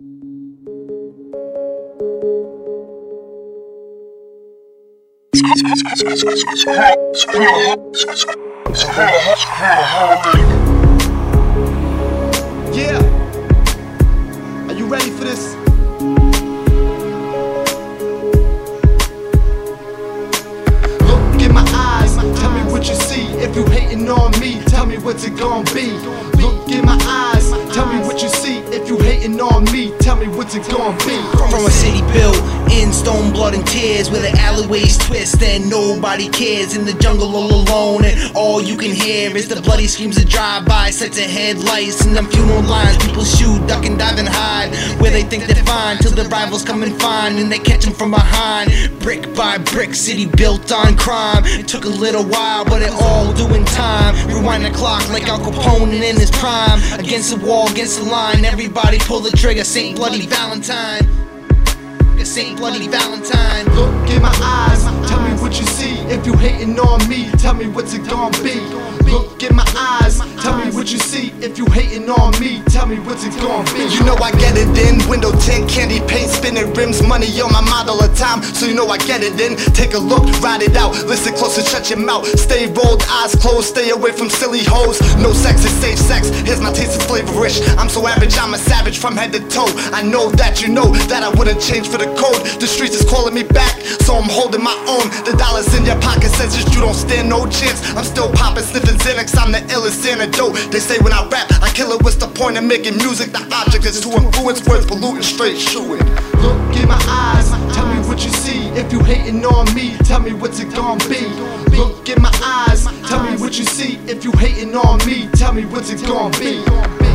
Yeah. Are you ready for this? Look in my eyes, tell me what you see. If you hating on me, tell me what's it gonna be. Look in my eyes, tell me what you see. Hating on me, tell me what's it gonna be. From a city built in stone, blood, and tears, where the alleyways twist and nobody cares. In the jungle all alone, and all you can hear is the bloody screams of drive-by, sets of headlights, and them funeral lines. People shoot, duck, and dive and hide where they think they're till the rivals come and find, and they catch them from behind. Brick by brick, city built on crime. It took a little while, but it all doing time. Rewind the clock like Al Capone in his prime. Against the wall, against the line, everybody pull the trigger. Saint Bloody Valentine. Saint Bloody Valentine. Look in my eyes, what you see. If you hating on me, tell me what's it gonna be. Look in my eyes, tell me what you see. If you hating on me, tell me what's it gonna be. You know I get it in. Window tint, candy paint, spinning rims, money on my mind all the time. So you know I get it in. Take a look, ride it out. Listen close and shut your mouth. Stay rolled, eyes closed, stay away from silly hoes. No sex is safe sex. Here's my taste is flavorish. I'm so average, I'm a savage from head to toe. I know that you know that I wouldn't change for the code. The streets is calling me back, so I'm holding my own. The dollars in your pocket says that you don't stand no chance. I'm still popping, sniffing Xanax. I'm the illest antidote. They say when I rap, I kill it. What's the point of making music? The object is to influence words, polluting, straight shooting. Look in my eyes, tell me what you see. If you hating on me, tell me what's it gonna be. Look in my eyes, tell me what you see. If you hating on me, tell me what's it gonna be.